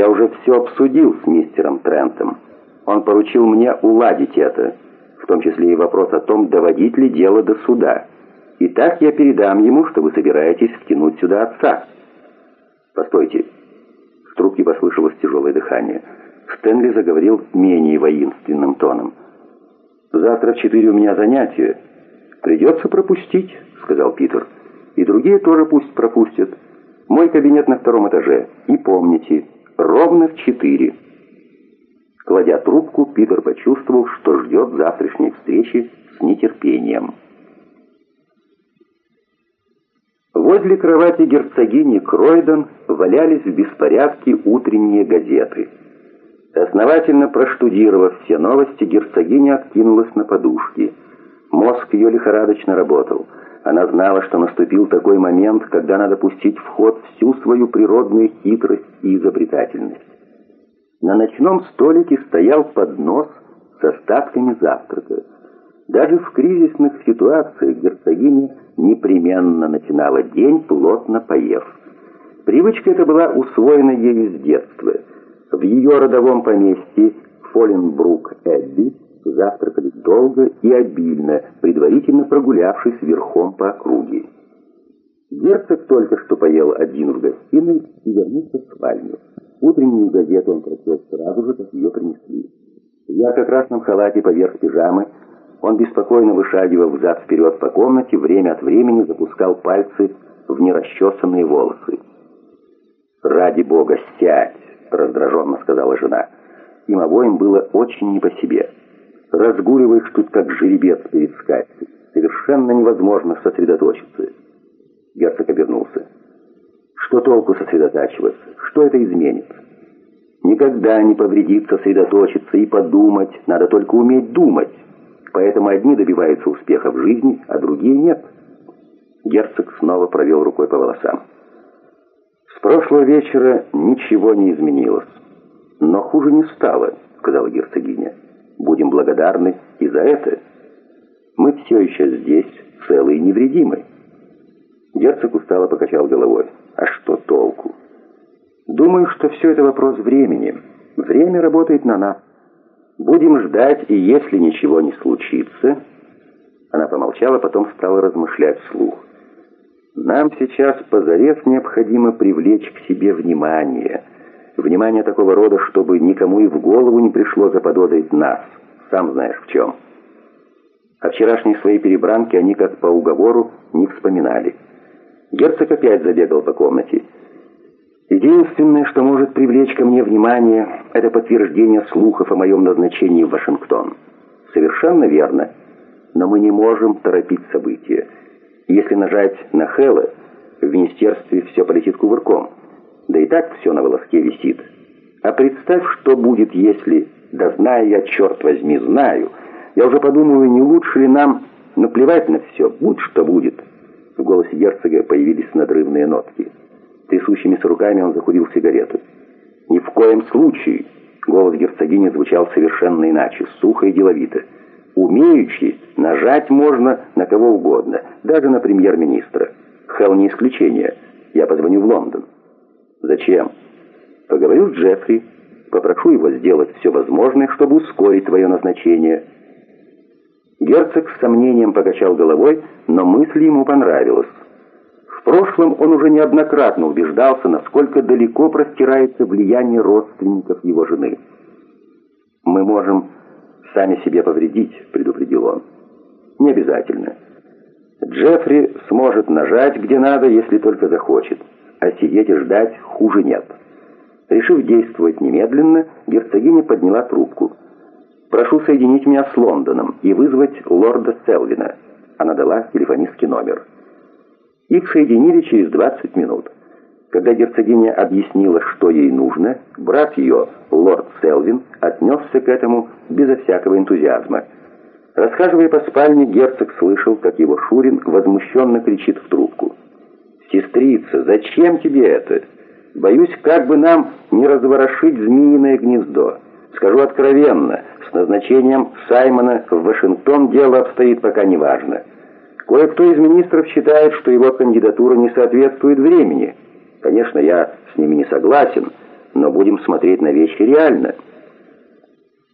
Я уже все обсудил с мистером Трентом. Он поручил мне уладить это, в том числе и вопрос о том, доводить ли дело до суда. И так я передам ему, что вы собираетесь втянуть сюда отца. Постойте. В трубке послышалось тяжелое дыхание. Стэнли заговорил менее воинственным тоном. «Завтра в четыре у меня занятия. Придется пропустить», — сказал Питер. «И другие тоже пусть пропустят. Мой кабинет на втором этаже. И помните, ровно в четыре». Кладя трубку, Питер почувствовал, что ждет завтрашней встречи с нетерпением. Возле кровати герцогини Кройден валялись в беспорядке утренние газеты. Основательно проштудировав все новости, герцогиня откинулась на подушки. Мозг ее лихорадочно работал. Она знала, что наступил такой момент, когда надо пустить в ход всю свою природную хитрость и изобретательность. На ночном столике стоял поднос с остатками завтрака. Даже в кризисных ситуациях герцогиня непременно начинала день, плотно поев. Привычка эта была усвоена ею с детства. В ее родовом поместье Фоленбрук-Эбби завтракали долго и обильно, предварительно прогулявшись верхом по округе. Герцог только что поел один в гостиной и вернулся в спальню. Утреннюю газету он прочел сразу же, как ее принесли. В ярко-красном халате поверх пижамы он, беспокойно вышагивал взад-вперед по комнате, время от времени запускал пальцы в нерасчесанные волосы. «Ради бога, сядь!» — раздраженно сказала жена. Им обоим было очень не по себе. Разгуливаешь тут, как жеребец перед скачкой. Совершенно невозможно сосредоточиться. Герцог обернулся. Что толку сосредотачиваться? Что это изменит? Никогда не повредит сосредоточиться и подумать. Надо только уметь думать. Поэтому одни добиваются успеха в жизни, а другие нет. Герцог снова провел рукой по волосам. С прошлого вечера ничего не изменилось. Но хуже не стало, сказала герцогиня. Будем благодарны и за это. Мы все еще здесь, целые и невредимы. Герцог устало покачал головой. А что толку? Думаю, что все это вопрос времени. Время работает на нас. Будем ждать, и если ничего не случится... Она помолчала, потом стала размышлять вслух. Нам сейчас позарез необходимо привлечь к себе внимание. Внимание такого рода, чтобы никому и в голову не пришло заподозрить нас. Сам знаешь в чем. О вчерашней своей перебранке они, как по уговору, не вспоминали. Герцог опять забегал по комнате. Единственное, что может привлечь ко мне внимание, это подтверждение слухов о моем назначении в Вашингтон. Совершенно верно. Но мы не можем торопить события. Если нажать на Хэлла, в министерстве все полетит кувырком. Да и так все на волоске висит. А представь, что будет, если, да знаю я, черт возьми, знаю, я уже подумаю, не лучше ли нам наплевать на все, будь что будет. В голосе герцога появились надрывные нотки. Трясущимися руками он закурил сигарету. «Ни в коем случае!» Голос герцогини звучал совершенно иначе, сухо и деловито. «Умеючи, нажать можно на кого угодно, даже на премьер-министра. Хелл не исключение. Я позвоню в Лондон». «Зачем?» «Поговорю с Джеффри. Попрошу его сделать все возможное, чтобы ускорить твое назначение». Герцог с сомнением покачал головой, но мысль ему понравилась. В прошлом он уже неоднократно убеждался, насколько далеко простирается влияние родственников его жены. «Мы можем сами себе повредить», — предупредил он. «Не обязательно. Джеффри сможет нажать где надо, если только захочет, а сидеть и ждать хуже нет». Решив действовать немедленно, герцогиня подняла трубку. «Прошу соединить меня с Лондоном и вызвать лорда Селвина». Она дала телефонистский номер. Их соединили через 20 минут. Когда герцогиня объяснила, что ей нужно, брат ее, лорд Селвин, отнесся к этому безо всякого энтузиазма. Расхаживая по спальне, герцог слышал, как его Шурин возмущенно кричит в трубку. «Сестрица, зачем тебе это? Боюсь, как бы нам не разворошить змеиное гнездо. Скажу откровенно, с назначением Саймона в Вашингтон дело обстоит пока неважно». Кое-кто из министров считает, что его кандидатура не соответствует времени. Конечно, я с ними не согласен, но будем смотреть на вещи реально –